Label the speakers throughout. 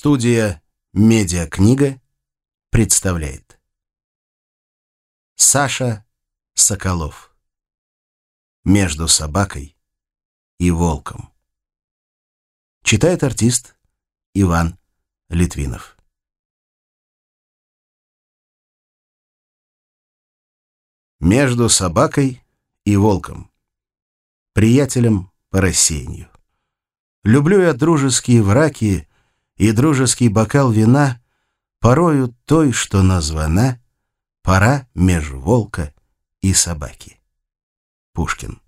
Speaker 1: Студия «Медиакнига» представляет. Саша Соколов. «Между собакой и волком» Читает артист Иван Литвинов. Между собакой и волком. Приятелем по рассеянию. Люблю я дружеские враки и дружеский бокал вина порою той, что названа «Пора меж волка и собаки». Пушкин.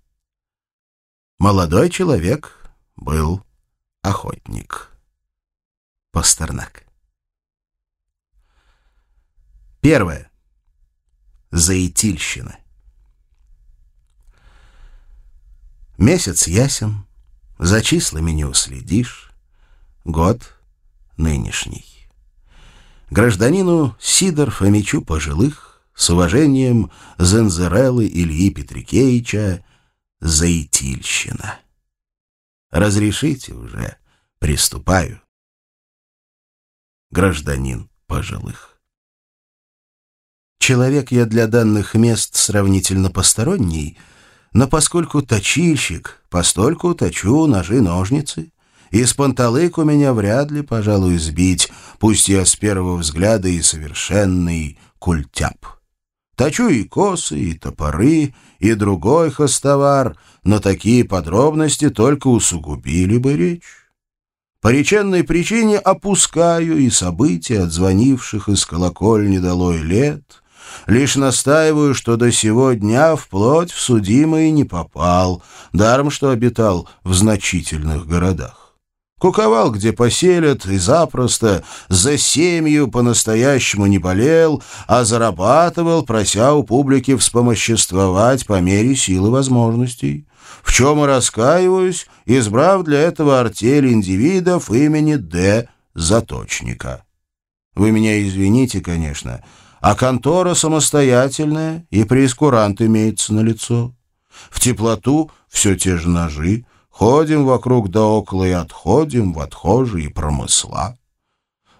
Speaker 1: Молодой человек был охотник. Пастернак. Первое. Заитильщина. Месяц ясен, за числами не уследишь, год нынешний. Гражданину Сидор Фомичу пожилых с уважением Зензерелы Ильи Петрикеича Заитильщина. Разрешите уже, приступаю. Гражданин пожилых. Человек я для данных мест сравнительно посторонний, но поскольку точильщик, постольку точу ножи-ножницы, из у меня вряд ли, пожалуй, сбить, пусть я с первого взгляда и совершенный культяп. Точу и косы, и топоры, и другой хостовар, но такие подробности только усугубили бы речь. По реченной причине опускаю и события, отзвонивших из колокольни долой лет, лишь настаиваю, что до сего дня вплоть в судимые не попал, даром что обитал в значительных городах. Куковал, где поселят, и запросто за семью по-настоящему не болел, а зарабатывал, прося у публики вспомоществовать по мере силы возможностей. В чем и раскаиваюсь, избрав для этого артель индивидов имени Д. Заточника. Вы меня извините, конечно, а контора самостоятельная, и прескурант имеется на лицо. В теплоту все те же ножи, Ходим вокруг да около и отходим в отхожие промысла.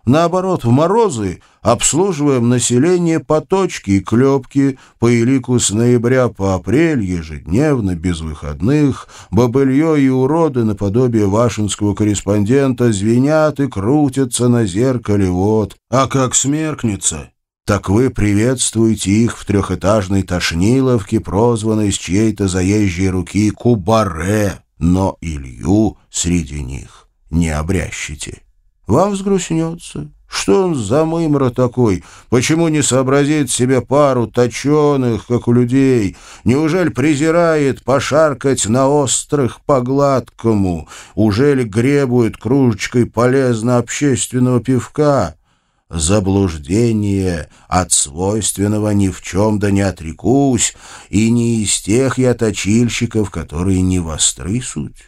Speaker 1: Наоборот, в морозы обслуживаем население по точке и клепки, по элику с ноября по апрель, ежедневно, без выходных, бобылье и уроды наподобие вашинского корреспондента звенят и крутятся на зеркале вот. А как смеркнется, так вы приветствуете их в трехэтажной тошниловке, прозванной с чьей-то заезжей руки Кубаре но Илью среди них не обрящите. Вам взгрустнется. Что он за мымра такой? Почему не сообразит себе пару точеных, как у людей? Неужели презирает пошаркать на острых по гладкому? Ужели гребует кружечкой полезно общественного пивка? Заблуждение от свойственного ни в чем да не отрекусь, и не из тех я точильщиков, которые не востры суть.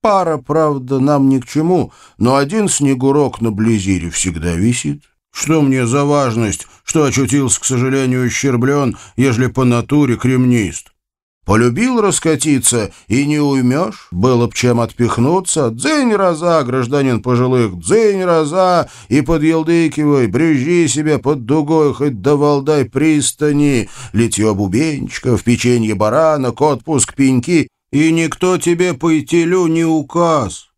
Speaker 1: Пара, правда, нам ни к чему, но один снегурок на близире всегда висит. Что мне за важность, что очутился, к сожалению, ущерблен, ежели по натуре кремнист? Полюбил раскатиться и не уймешь, было б чем отпихнуться. Дзынь раза, гражданин пожилых, дзынь раза, и подъелдыкивай, брюзжи себе под дугой, хоть до Валдай пристани, литье бубенчиков, печенье баранок, отпуск пеньки, и никто тебе по итилю не указ.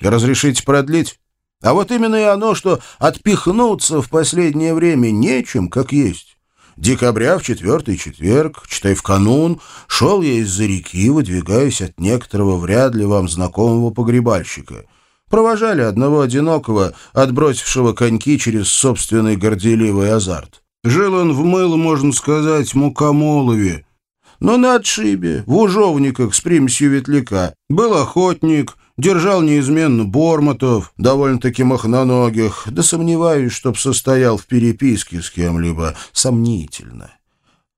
Speaker 1: Разрешите продлить? А вот именно и оно, что отпихнуться в последнее время нечем, как есть. Декабря в четвертый четверг, читай в канун, шел я из-за реки, выдвигаясь от некоторого вряд ли вам знакомого погребальщика. Провожали одного одинокого, отбросившего коньки через собственный горделивый азарт. Жил он в мыло, можно сказать, мукомолове, но на отшибе, в ужовниках с примесью ветляка. Был охотник, Держал неизменно Бормотов, довольно-таки махноногих, да сомневаюсь, чтоб состоял в переписке с кем-либо. Сомнительно.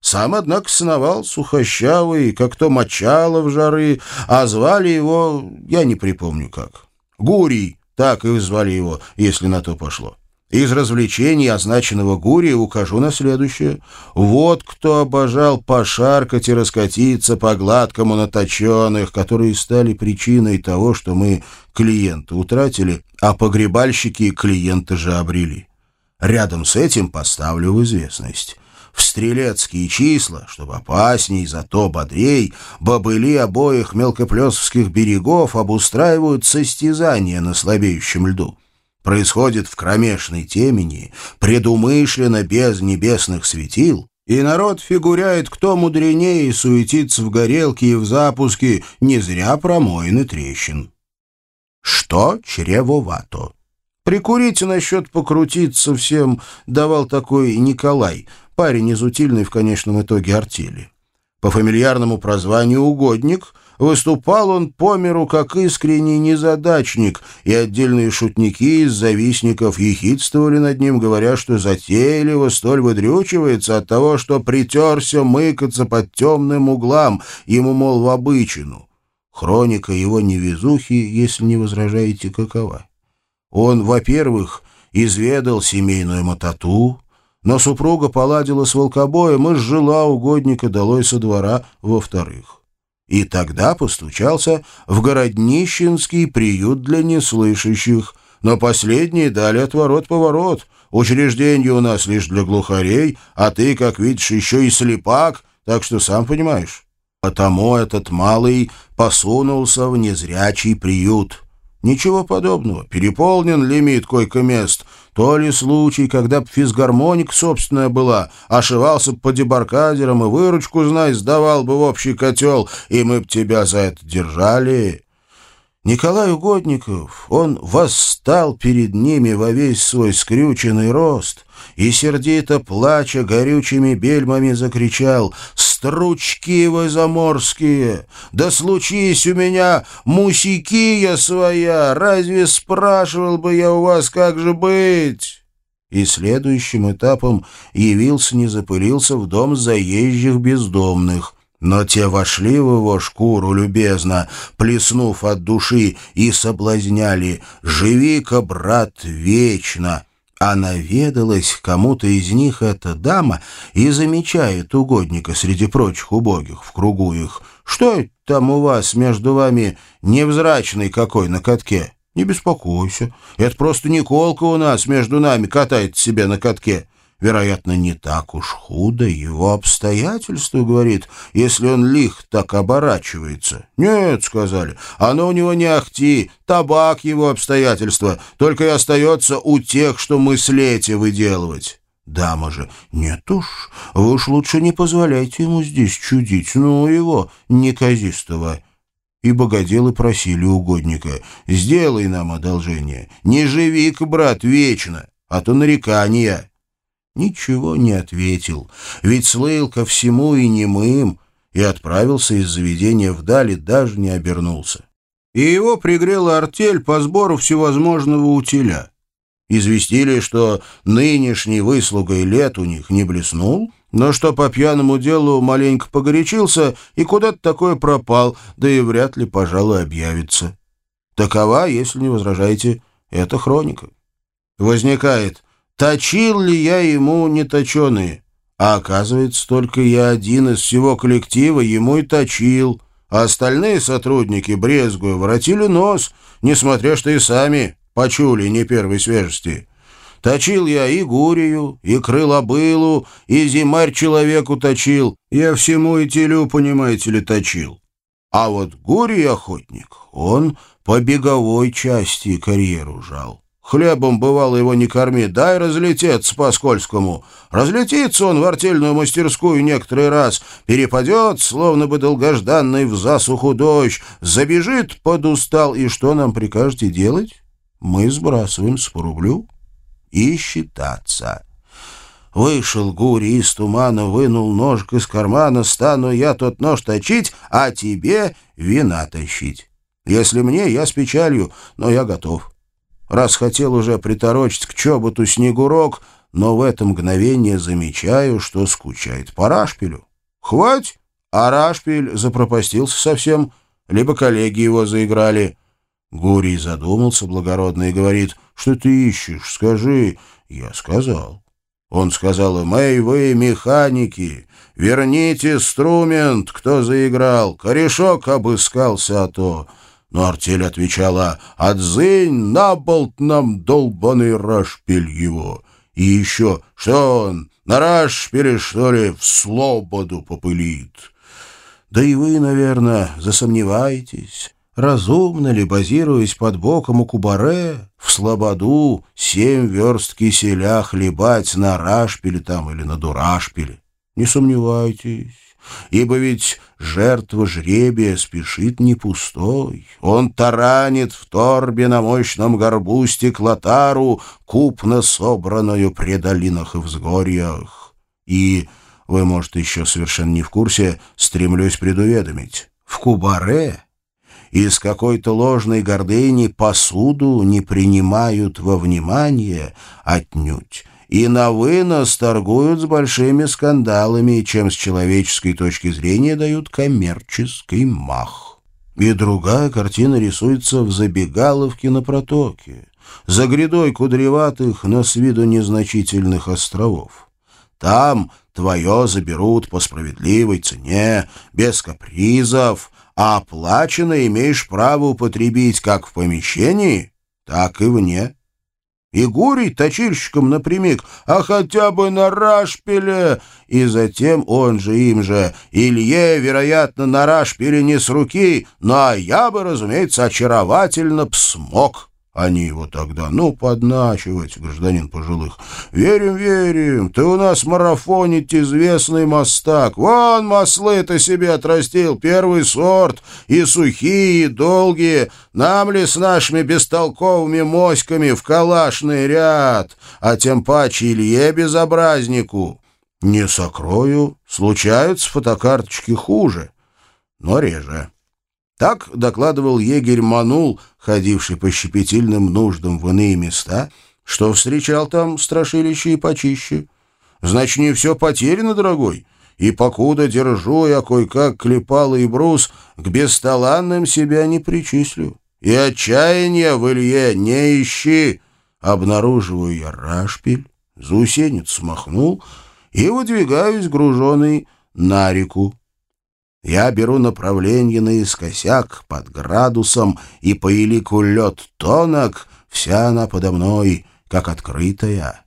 Speaker 1: Сам, однако, сновал сухощавый, как то мочало в жары, а звали его, я не припомню как. Гурий, так и звали его, если на то пошло. Из развлечений означенного Гурия укажу на следующее. Вот кто обожал пошаркать и раскатиться по гладкому на точеных, которые стали причиной того, что мы клиента утратили, а погребальщики клиента же обрели. Рядом с этим поставлю в известность. В стрелецкие числа, чтобы опасней, зато бодрей, бобыли обоих мелкоплесовских берегов обустраивают состязания на слабеющем льду происходит в кромешной темени, предумышленно без небесных светил, и народ фигуряет кто мудренее суетится в горелке и в запуске, не зря промоины трещин. Что чревовато? Прикурите насчет покрутиться всем давал такой Николай, парень из утильной в конечном итоге артели. По фамильярному прозванию «Угодник» Выступал он по миру как искренний незадачник, и отдельные шутники из завистников ехидствовали над ним, говоря, что затейливо столь выдрючивается от того, что притерся мыкаться под темным углам, ему, мол, в обычину. Хроника его невезухи, если не возражаете, какова. Он, во-первых, изведал семейную мототу, но супруга поладила с волкобоем и сжила угодника долой со двора, во-вторых и тогда постучался в Городнищенский приют для неслышащих, но последние дали отворот-поворот. Учреждение у нас лишь для глухарей, а ты, как видишь, еще и слепак, так что сам понимаешь. Потому этот малый посунулся в незрячий приют. Ничего подобного. Переполнен лимит койко-мест. То ли случай, когда б физгармоник собственная была, ошивался б по дебаркадерам и выручку, знай, сдавал бы в общий котел, и мы б тебя за это держали. Николай Угодников, он восстал перед ними во весь свой скрюченный рост и, сердито плача горючими бельмами, закричал «Стручки вы заморские! Да случись у меня мусикия своя! Разве спрашивал бы я у вас, как же быть?» И следующим этапом явился, не запылился в дом заезжих бездомных — но те вошли в его шкуру любезно, плеснув от души, и соблазняли «Живи-ка, брат, вечно!» А наведалась кому-то из них эта дама и замечает угодника среди прочих убогих в кругу их. «Что это там у вас между вами невзрачный какой на катке?» «Не беспокойся, это просто Николка у нас между нами катает себе на катке вероятно, не так уж худо его обстоятельства, говорит, если он лих так оборачивается. Нет, сказали, оно у него не ахти, табак его обстоятельства, только и остается у тех, что мыслете выделывать. Дама же, нет уж, вы уж лучше не позволяйте ему здесь чудить, ну его, неказистого. И богоделы просили угодника, сделай нам одолжение, не живи-ка, брат, вечно, а то нарекания ничего не ответил, ведь слыл ко всему и немым, и отправился из заведения вдали, даже не обернулся. И его пригрела артель по сбору всевозможного утиля. Известили, что нынешний выслугой лет у них не блеснул, но что по пьяному делу маленько погорячился и куда-то такое пропал, да и вряд ли, пожалуй, объявится. Такова, если не возражаете, эта хроника. Возникает точил ли я ему неточеные. А оказывается, только я один из всего коллектива ему и точил, а остальные сотрудники, брезгуя, воротили нос, несмотря что и сами почули не первой свежести. Точил я и гурию, и крылобылу, и зимарь человеку точил. Я всему и телю, понимаете ли, точил. А вот гурий охотник, он по беговой части карьеру жал. Хлебом, бывало, его не корми, дай разлететься по-скользкому. Разлетится он в артельную мастерскую некоторый раз, перепадет, словно бы долгожданный в засуху дождь, забежит подустал, и что нам прикажете делать? Мы сбрасываемся по рублю и считаться. Вышел Гури из тумана, вынул ножик из кармана, стану я тот нож точить, а тебе вина тащить. Если мне, я с печалью, но я готов раз хотел уже приторочить к чоботу снегурок, но в это мгновение замечаю, что скучает по Рашпилю. Хвать, а Рашпиль запропастился совсем, либо коллеги его заиграли. Гурий задумался благородно и говорит, что ты ищешь, скажи. Я сказал. Он сказал им, эй, вы, механики, верните инструмент, кто заиграл, корешок обыскался, а то... Но артель отвечала, «Отзынь, наболт нам долбаный рашпиль его!» И еще, что он, на рашпиле, что ли, в слободу попылит? Да и вы, наверное, засомневаетесь, разумно ли, базируясь под боком у Кубаре, в слободу семь верст киселя хлебать на рашпиле там или на дурашпиле? Не сомневайтесь ибо ведь жертва жребия спешит не пустой. Он таранит в торбе на мощном горбу стеклотару, купно собранную при долинах и взгорьях. И, вы, может, еще совершенно не в курсе, стремлюсь предуведомить, в Кубаре из какой-то ложной гордыни посуду не принимают во внимание отнюдь, и на вынос торгуют с большими скандалами, чем с человеческой точки зрения дают коммерческий мах. И другая картина рисуется в забегаловке на протоке, за грядой кудреватых, но с виду незначительных островов. Там твое заберут по справедливой цене, без капризов, а оплачено имеешь право употребить как в помещении, так и вне. И Гурий точильщиком напрямик, а хотя бы на рашпиле. И затем он же им же, Илье, вероятно, на рашпиле не с руки, но я бы, разумеется, очаровательно псмок. Они его тогда, ну, подначивать, гражданин пожилых. Верим, верим, ты у нас марафонить известный мастак. Вон маслы-то себе отрастил, первый сорт, и сухие, и долгие. Нам ли с нашими бестолковыми моськами в калашный ряд, а тем паче Илье безобразнику? Не сокрою, случаются фотокарточки хуже, но реже. Так докладывал егерь Манул, ходивший по щепетильным нуждам в иные места, что встречал там страшилище и почище. Значит, не все потеряно, дорогой, и покуда держу я кое-как клепал и брус, к бесталанным себя не причислю. И отчаяния в Илье не ищи. Обнаруживаю я рашпиль, заусенец смахнул и выдвигаюсь груженный на реку. Я беру направление наискосяк под градусом, и по елику лед тонок, вся она подо мной, как открытая.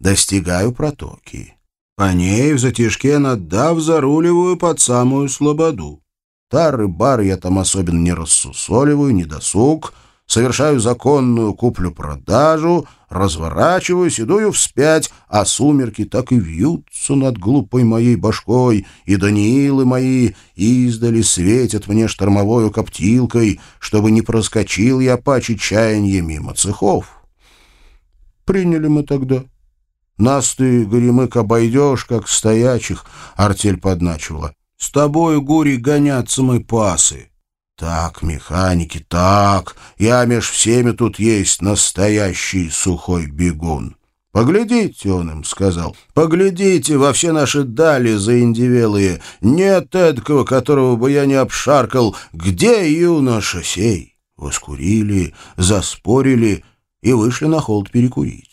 Speaker 1: Достигаю протоки. По ней в затишке наддав заруливаю под самую слободу. Тары бар я там особенно не рассусоливаю, не досуг — совершаю законную куплю-продажу, разворачиваюсь и дую вспять, а сумерки так и вьются над глупой моей башкой, и Даниилы мои издали светят мне штормовою коптилкой, чтобы не проскочил я паче чаяния мимо цехов. Приняли мы тогда. Нас ты, горемык, обойдешь, как стоячих, — артель подначивала. С тобою, Гури, гонятся мы пасы. «Так, механики, так, я меж всеми тут есть настоящий сухой бегун». «Поглядите», — он им сказал, — «поглядите во все наши дали заиндивелые. Нет эдакого, которого бы я не обшаркал. Где юноша сей?» Воскурили, заспорили и вышли на холд перекурить.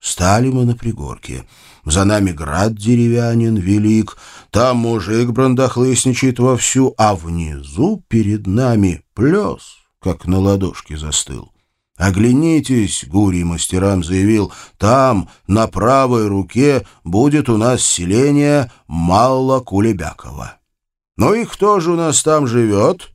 Speaker 1: Стали мы на пригорке. За нами град деревянин велик, там мужик брандахлысничает вовсю, а внизу перед нами плес, как на ладошке застыл. «Оглянитесь», — Гурий мастерам заявил, — «там, на правой руке, будет у нас селение Малла-Кулебякова». «Ну и кто же у нас там живет?»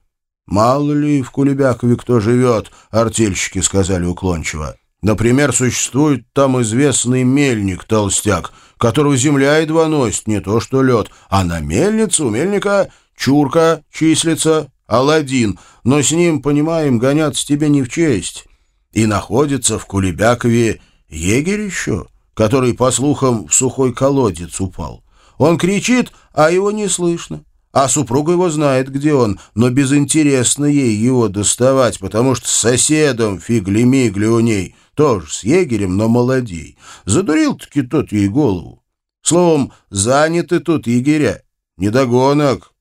Speaker 1: «Мало ли в Кулебякове кто живет», — артельщики сказали уклончиво. Например, существует там известный мельник-толстяк, которого земля едва носит, не то что лед, а на мельнице у мельника чурка числится, Аладдин, но с ним, понимаем, гоняться тебе не в честь. И находится в Кулебякове егерь еще, который, по слухам, в сухой колодец упал. Он кричит, а его не слышно. А супруга его знает, где он, но безинтересно ей его доставать, потому что с соседом фигли-мигли у ней — тоже с егерем, но молодей. Задурил-таки тот ей голову. Словом, заняты тут егеря. Недогонок.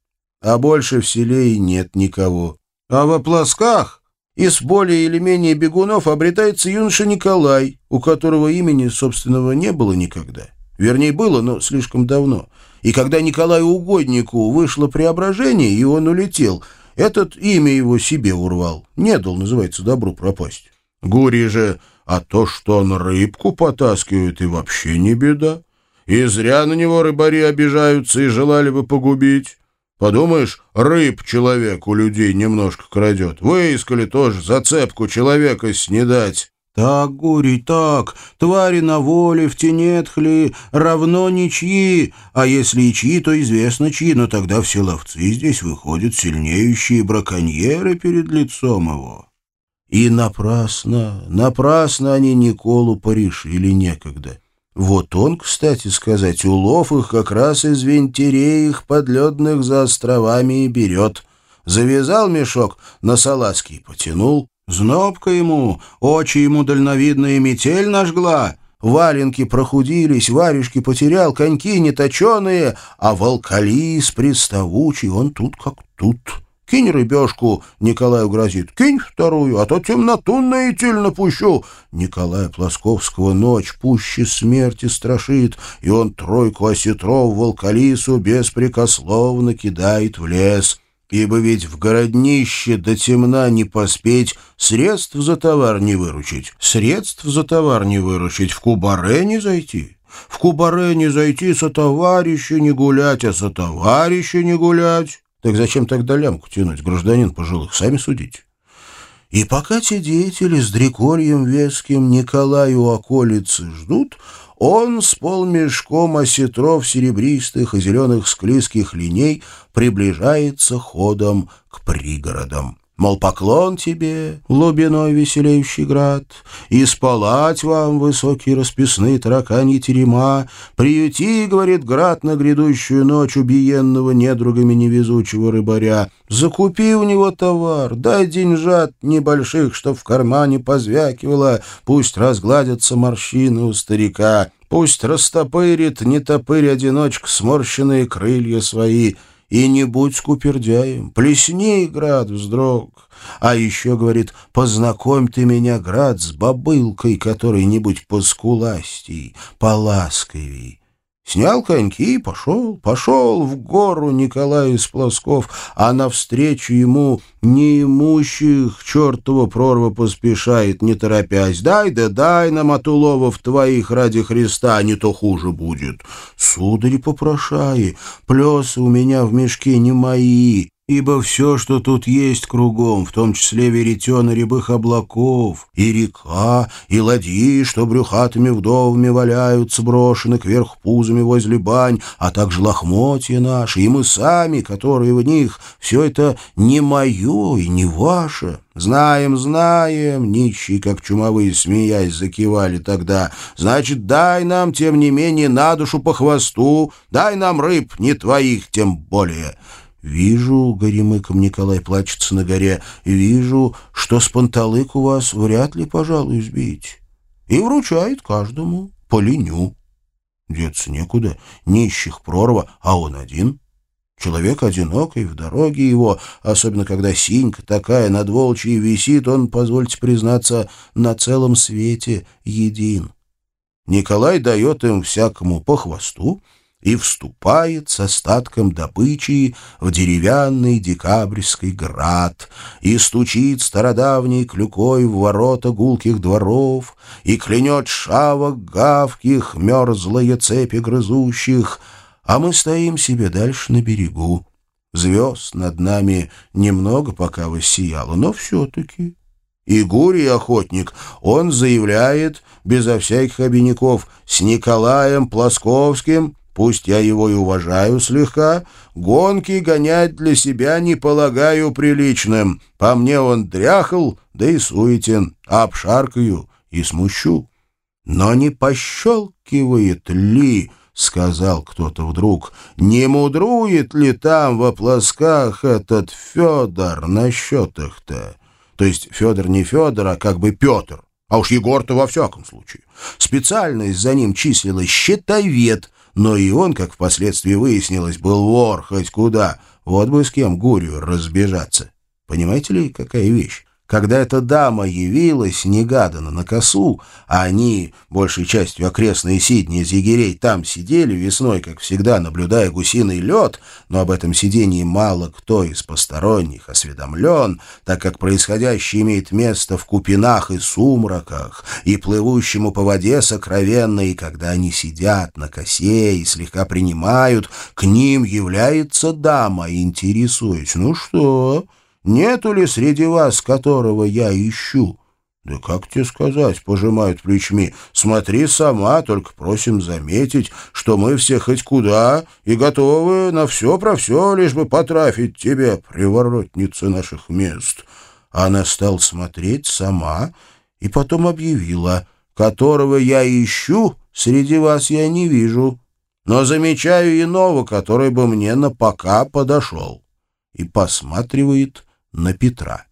Speaker 1: А больше в селе и нет никого. А во плосках Из более или менее бегунов обретается юноша Николай, у которого имени собственного не было никогда. Вернее, было, но слишком давно. И когда Николаю Угоднику вышло преображение, и он улетел, этот имя его себе урвал. Не дал, называется, добру пропасть. Гурий же, а то, что он рыбку потаскивает, и вообще не беда. И зря на него рыбари обижаются и желали бы погубить. Подумаешь, рыб человек у людей немножко крадет. Выискали тоже зацепку человека снедать. Так, Гурий, так, твари на воле, в тенетхли, равно ничьи, а если и чьи, то известно чьи, но тогда все ловцы здесь выходят сильнеющие браконьеры перед лицом его. И напрасно, напрасно они Николу порешили некогда. Вот он, кстати сказать, улов их как раз из вентерей подледных за островами и берет. Завязал мешок на салазки потянул. Знобка ему, очи ему дальновидная метель нажгла. Валенки прохудились, варежки потерял, коньки неточеные, а волкалис приставучий, он тут как тут. Кинь рыбешку, Николаю грозит, кинь вторую, а то темноту наитель напущу. Николая Плосковского ночь пуще смерти страшит, и он тройку осетров волкалису беспрекословно кидает в лес. Ибо ведь в городнище до темна не поспеть, средств за товар не выручить, средств за товар не выручить, в кубаре не зайти. В кубаре не зайти, со товарища не гулять, а со товарища не гулять. Так зачем тогда лямку тянуть, гражданин пожилых, сами судите. И пока те деятели с дрекольем веским Николаю околицы ждут, он с полмешком осетров серебристых и зеленых склизких линей приближается ходом к пригородам. Мол, поклон тебе, глубиной веселеющий град, И спалать вам высокие расписные тараканьи терема, Приюти, говорит град, на грядущую ночь убиенного недругами невезучего рыбаря, Закупи у него товар, дай деньжат небольших, чтоб в кармане позвякивало, Пусть разгладятся морщины у старика, Пусть растопырит, не топырь одиночка, сморщенные крылья свои — и не будь скупердяем, плесни, град, вздрог. А еще, говорит, познакомь ты меня, град, с бабылкой, которой-нибудь поскуластей, поласковей. Снял коньки и пошел, пошел в гору Николай из Плосков, а навстречу ему неимущих чертова прорва поспешает, не торопясь. Дай да дай нам от уловов твоих ради Христа, не то хуже будет. Сударь, попрошай, плесы у меня в мешке не мои, ибо все, что тут есть кругом, в том числе веретена рябых облаков, и река, и ладьи, что брюхатыми вдовами валяются, брошены кверх пузами возле бань, а также лохмотья наши, и мы сами, которые в них, все это не мое и не ваше. Знаем, знаем, нищие, как чумовые, смеясь, закивали тогда. Значит, дай нам, тем не менее, на душу по хвосту, дай нам рыб, не твоих тем более». «Вижу, — горемыком Николай плачется на горе, — вижу, что с панталык у вас вряд ли, пожалуй, сбить. И вручает каждому по леню. Деться некуда, нищих прорва, а он один. Человек одинокий, в дороге его, особенно когда синька такая над волчьей висит, он, позвольте признаться, на целом свете един. Николай дает им всякому по хвосту, и вступает с остатком добычи в деревянный декабрьский град, и стучит стародавней клюкой в ворота гулких дворов, и клянет шавок гавких мерзлые цепи грызущих, а мы стоим себе дальше на берегу. Звезд над нами немного пока воссияло, но все-таки... И Гурий охотник, он заявляет, безо всяких обиняков, с Николаем Плосковским Пусть я его и уважаю слегка, гонки гонять для себя не полагаю приличным. По мне он дряхал, да и суетен, обшаркаю и смущу. Но не пощелкивает ли, — сказал кто-то вдруг, — не мудрует ли там во плосках этот Федор на счетах-то? То есть Федор не Федор, а как бы Петр. А уж Егор-то во всяком случае. Специальность за ним числилась «щитовед», но и он, как впоследствии выяснилось, был вор хоть куда. Вот бы с кем Гурию разбежаться. Понимаете ли, какая вещь? Когда эта дама явилась негаданно на косу, а они, большей частью окрестные сидни из егерей, там сидели весной, как всегда, наблюдая гусиный лед, но об этом сидении мало кто из посторонних осведомлен, так как происходящее имеет место в купинах и сумраках, и плывущему по воде сокровенно, и когда они сидят на косе и слегка принимают, к ним является дама, интересуясь, ну что... Нету ли среди вас, которого я ищу? Да как тебе сказать, пожимают плечми. Смотри сама, только просим заметить, что мы все хоть куда и готовы на все про все, лишь бы потрафить тебе, приворотница наших мест. Она стала смотреть сама и потом объявила, которого я ищу, среди вас я не вижу, но замечаю иного, который бы мне на пока подошел. И посматривает на Петра.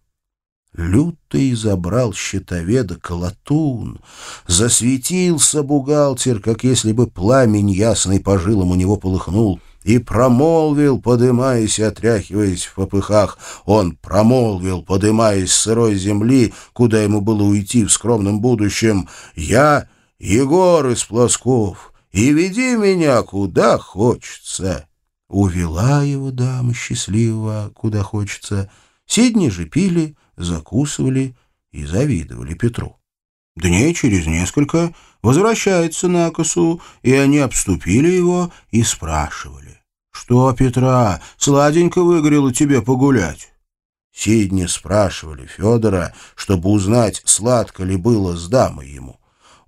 Speaker 1: Лютый забрал щитоведа колотун, засветился бухгалтер, как если бы пламень ясный по жилам у него полыхнул, и промолвил, подымаясь и отряхиваясь в попыхах. Он промолвил, подымаясь с сырой земли, куда ему было уйти в скромном будущем, «Я Егор из Плосков, и веди меня куда хочется». Увела его дама счастливого, куда хочется — Сидни же пили, закусывали и завидовали Петру. Дней через несколько возвращается на косу, и они обступили его и спрашивали. «Что, Петра, сладенько выгорело тебе погулять?» Сидни спрашивали Федора, чтобы узнать, сладко ли было с дамой ему.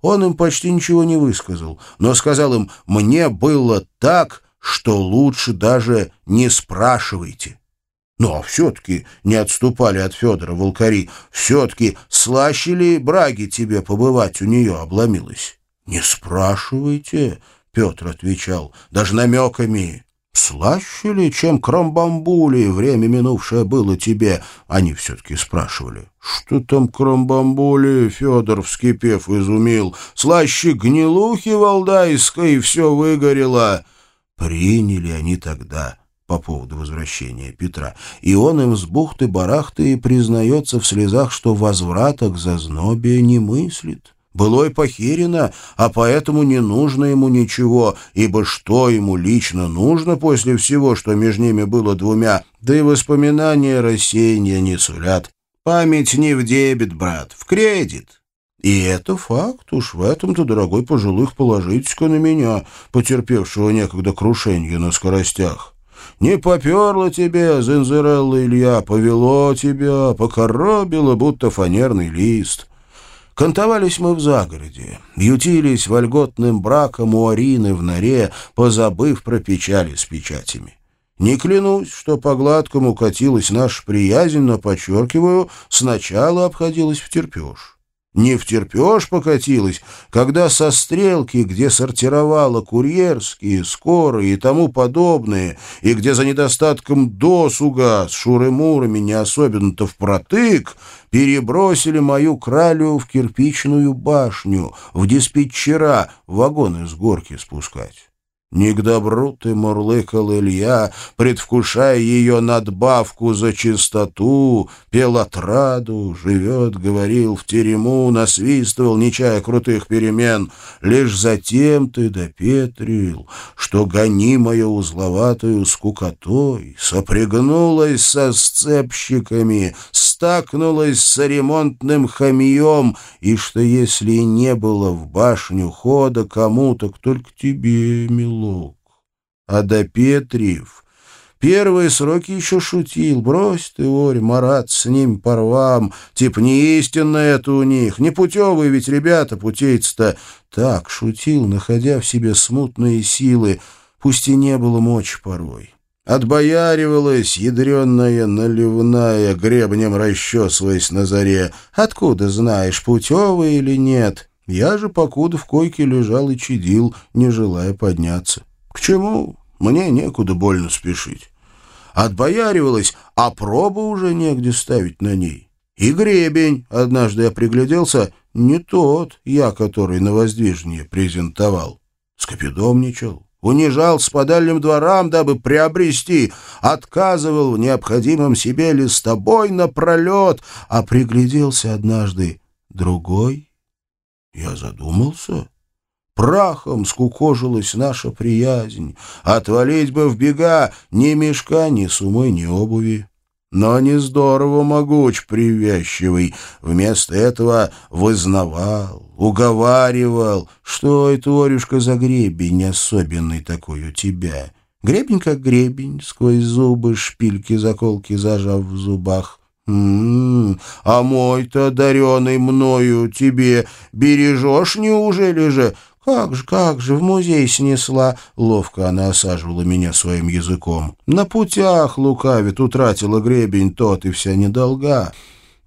Speaker 1: Он им почти ничего не высказал, но сказал им «мне было так, что лучше даже не спрашивайте». Ну, а все-таки не отступали от Федора волкари. Все-таки слаще ли браги тебе побывать у нее обломилось? — Не спрашивайте, — Петр отвечал, — даже намеками. Слаще ли, чем кромбамбули, время минувшее было тебе? Они все-таки спрашивали. Что там кромбамбули? Федор, вскипев, изумил. Слаще гнилухи валдайской, и все выгорело. Приняли они тогда по поводу возвращения Петра, и он им с бухты-барахты признается в слезах, что возврата к зазнобе не мыслит. Былой похерено, а поэтому не нужно ему ничего, ибо что ему лично нужно после всего, что между ними было двумя, да и воспоминания рассеяния не сулят. Память не в дебет, брат, в кредит. И это факт, уж в этом-то, дорогой пожилых, положитесь-ка на меня, потерпевшего некогда крушение на скоростях. Не поперло тебе, Зензерелла Илья, повело тебя, покоробило, будто фанерный лист. Кантовались мы в загороде, ютились вольготным браком у Арины в норе, позабыв про печали с печатями. Не клянусь, что по гладкому катилась наша приязнь, но, подчеркиваю, сначала обходилась в терпеж. Не втерпешь покатилась, когда со стрелки, где сортировала курьерские, скорые и тому подобные, и где за недостатком досуга с шуры-мурами не особенно-то впротык, перебросили мою кралю в кирпичную башню, в диспетчера вагоны с горки спускать. Не к добру ты, мурлыкал Илья, предвкушая ее надбавку за чистоту, пел отраду, живет, говорил в терему, насвистывал, не чая крутых перемен. Лишь затем ты допетрил, что гонимая узловатую скукотой сопрягнулась со сцепщиками, стакнулась с ремонтным хамьем, и что если не было в башню хода кому, так только тебе, милок. А до Петриев первые сроки еще шутил. Брось ты, Орь, Марат, с ним порвам. Тип не истинно это у них. Не путевые ведь ребята путейцы-то. Так шутил, находя в себе смутные силы, пусть и не было мочи порой. Отбояривалась ядреная наливная, гребнем расчесываясь на заре. Откуда знаешь, путевый или нет? Я же, покуда в койке лежал и чадил, не желая подняться. К чему? Мне некуда больно спешить. Отбояривалась, а пробу уже негде ставить на ней. И гребень, однажды я пригляделся, не тот, я, который на воздвижение презентовал. Скопидомничал, унижался по дальним дворам, дабы приобрести, отказывал в необходимом себе ли с тобой напролет, а пригляделся однажды другой. Я задумался. Прахом скукожилась наша приязнь. Отвалить бы в бега ни мешка, ни сумы, ни обуви. Но не здорово могуч привязчивый. Вместо этого вызнавал, уговаривал. Что это, Орюшка, за гребень особенный такой у тебя? Гребень как гребень, сквозь зубы шпильки-заколки зажав в зубах. «М -м, а мой-то, даренный мною, тебе бережешь, неужели же? «Как же, как же, в музей снесла!» Ловко она осаживала меня своим языком. «На путях лукавит, утратила гребень тот и вся недолга».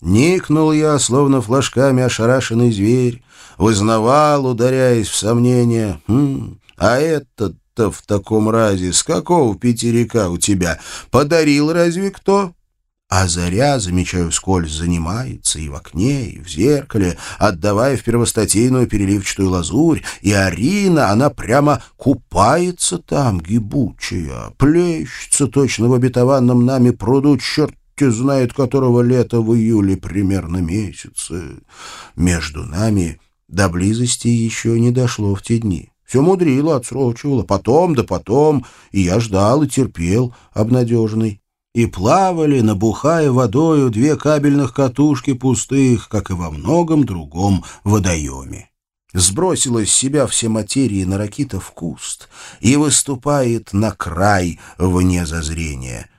Speaker 1: Никнул я, словно флажками ошарашенный зверь, вызнавал, ударяясь в сомнения. «Хм, а этот-то в таком разе с какого пятерика у тебя? Подарил разве кто?» А заря, замечаю, скользь занимается и в окне, и в зеркале, отдавая в первостатейную переливчатую лазурь, и Арина, она прямо купается там, гибучая, плещется точно в обетованном нами пруду, черт знает которого лета в июле примерно месяце. Между нами до близости еще не дошло в те дни. Все мудрило, отсрочивало, потом да потом, и я ждал и терпел, обнадеженный и плавали, набухая водою две кабельных катушки пустых, как и во многом другом водоеме. Сбросила с себя все материи на ракита в куст и выступает на край вне зазрения.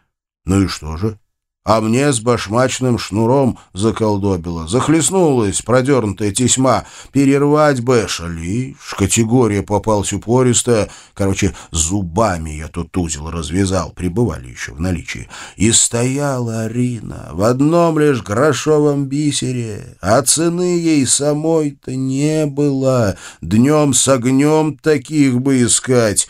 Speaker 1: Ну и что же? А мне с башмачным шнуром заколдобило. Захлестнулась продернутая тесьма. Перервать бы, шалишь, категория попалась упористая. Короче, зубами я тот узел развязал, пребывали еще в наличии. И стояла Арина в одном лишь грошовом бисере, а цены ей самой-то не было. Днем с огнем таких бы искать.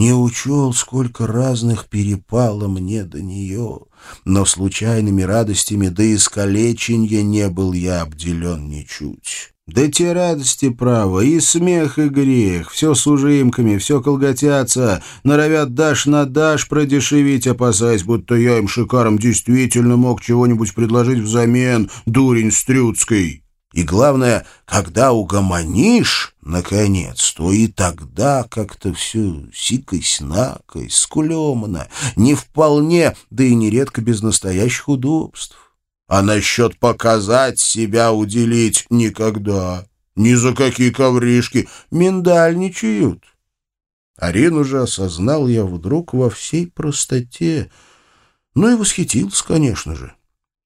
Speaker 1: Не учел, сколько разных перепало мне до нее, но случайными радостями до искалеченья не был я обделен ничуть. Да те радости, право, и смех, и грех, все с ужимками, все колготятся, норовят дашь на дашь продешевить, опасаясь, будто я им шикаром действительно мог чего-нибудь предложить взамен, дурень стрюцкой. И главное, когда угомонишь, наконец, то и тогда как-то все сикось-накось, скулемно, не вполне, да и нередко без настоящих удобств. А насчет показать себя уделить никогда, ни за какие ковришки, миндальничают. Арину же осознал я вдруг во всей простоте, ну и восхитился, конечно же.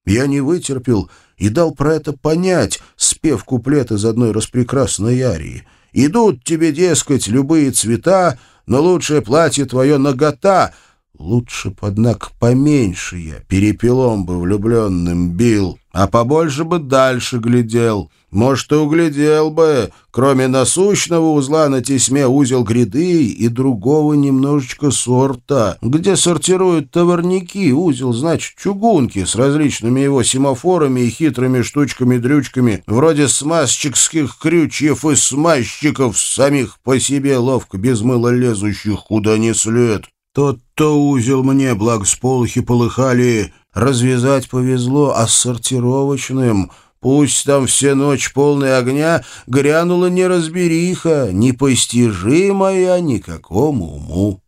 Speaker 1: Я не вытерпел и дал про это понять, спев куплет из одной распрекрасной арии. «Идут тебе, дескать, любые цвета, но лучшее платье твое нагота». Лучше, поднак, поменьше я, перепелом бы влюбленным бил, а побольше бы дальше глядел. Может, и углядел бы, кроме насущного узла на тесьме узел гряды и другого немножечко сорта, где сортируют товарники, узел, значит, чугунки с различными его семафорами и хитрыми штучками-дрючками, вроде смазчикских крючьев и смазчиков, самих по себе ловко без мыла лезущих куда не след. Тот-то узел мне, благо сполохи полыхали, развязать повезло, а сортировочным — Пусть там все ночь полная огня, грянула неразбериха, непостижимая никакому уму.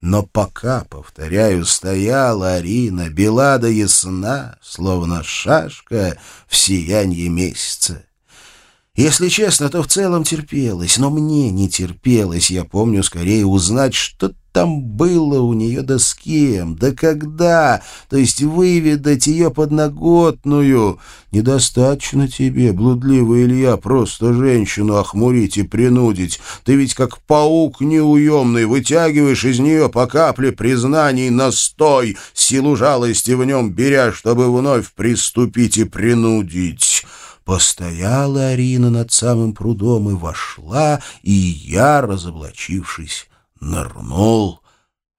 Speaker 1: Но пока, повторяю, стояла Арина, бела да ясна, словно шашка в сиянье месяца. Если честно, то в целом терпелось, но мне не терпелось, я помню, скорее узнать, что там было у нее да с кем, да когда, то есть выведать ее подноготную. Недостаточно тебе, блудливый Илья, просто женщину охмурить и принудить. Ты ведь как паук неуемный, вытягиваешь из нее по капле признаний настой, силу жалости в нем беря, чтобы вновь приступить и принудить». Постояла Арина над самым прудом и вошла, и я, разоблачившись, нырнул.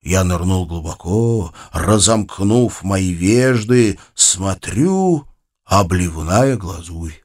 Speaker 1: Я нырнул глубоко, разомкнув мои вежды, смотрю, обливная глазурь.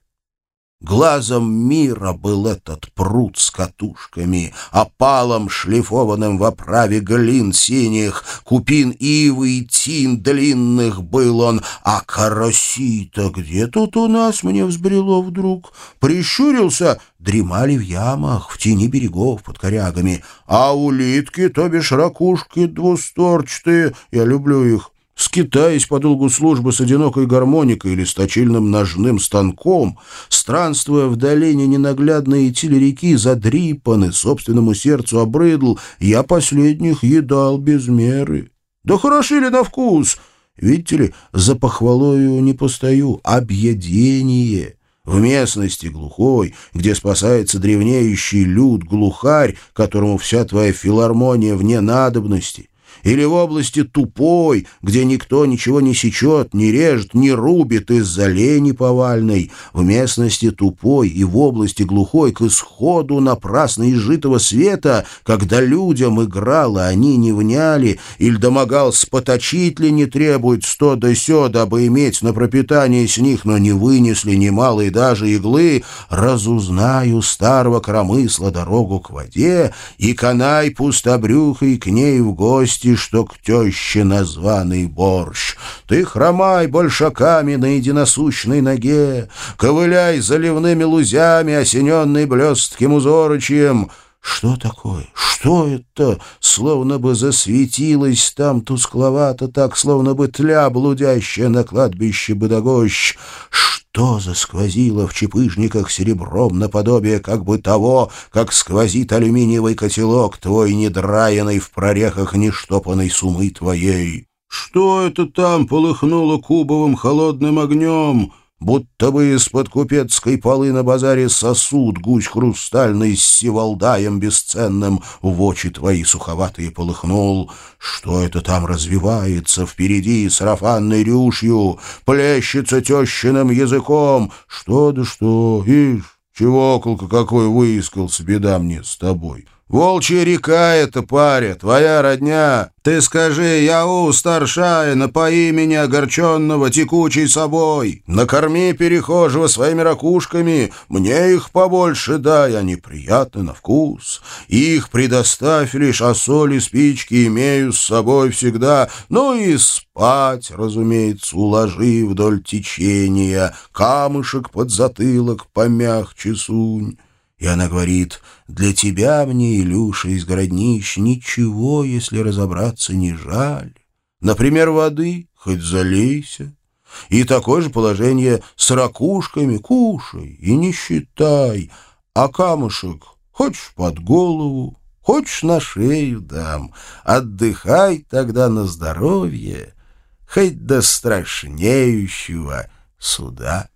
Speaker 1: Глазом мира был этот пруд с катушками, опалом шлифованным в оправе глин синих, купин ивы и тин длинных был он, а караси-то где тут у нас мне взбрело вдруг? Прищурился, дремали в ямах, в тени берегов под корягами, а улитки, то бишь ракушки двусторчатые, я люблю их, Скитаясь по долгу службы с одинокой гармоникой или с точильным ножным станком, странствуя в долине ненаглядной Итили реки, задрипаны, собственному сердцу обрыдл, я последних едал без меры. Да хороши ли на вкус? Видите ли, за похвалою не постою, объедение. В местности глухой, где спасается древнеющий люд, глухарь, которому вся твоя филармония вне надобности, или в области тупой, где никто ничего не сечет, не режет, не рубит из-за лени повальной, в местности тупой и в области глухой к исходу напрасно изжитого света, когда людям играло, они не вняли, или домогался поточить ли не требует сто да сё, дабы иметь на пропитание с них, но не вынесли немалой даже иглы, разузнаю старого кромысла дорогу к воде, и канай пустобрюхой к ней в гости что к теще названный борщ. Ты хромай большаками на единосущной ноге, ковыляй заливными лузями, осененный блестким узорочьем. Что такое? Что это? Словно бы засветилось там тускловато, так, словно бы тля блудящая на кладбище Бодогощ. Что засквозило в чепыжниках серебром наподобие как бы того, как сквозит алюминиевый котелок твой, недраенный в прорехах нештопанной сумы твоей? Что это там полыхнуло кубовым холодным огнем?» Будто бы из-под купецкой полы на базаре сосуд гусь хрустальный с сивалдаем бесценным в очи твои суховатые полыхнул. Что это там развивается впереди сарафанной рюшью, плещется тещиным языком? Что да что, ишь, чевоколка какой выискался, беда мне с тобой. Волчья река это, паря, твоя родня. Ты скажи, яу, старшая, напои меня огорченного текучей собой. Накорми перехожего своими ракушками, мне их побольше дай, они приятны на вкус. Их предоставь лишь, а соли спички имею с собой всегда. Ну и спать, разумеется, уложи вдоль течения, камышек под затылок помягче сунь. И она говорит, «Для тебя мне, Илюша, из городнищ, ничего, если разобраться, не жаль. Например, воды, хоть залейся. И такое же положение с ракушками, кушай и не считай, а камушек хочешь под голову, хочешь на шею дам, отдыхай тогда на здоровье, хоть до страшнеющего суда».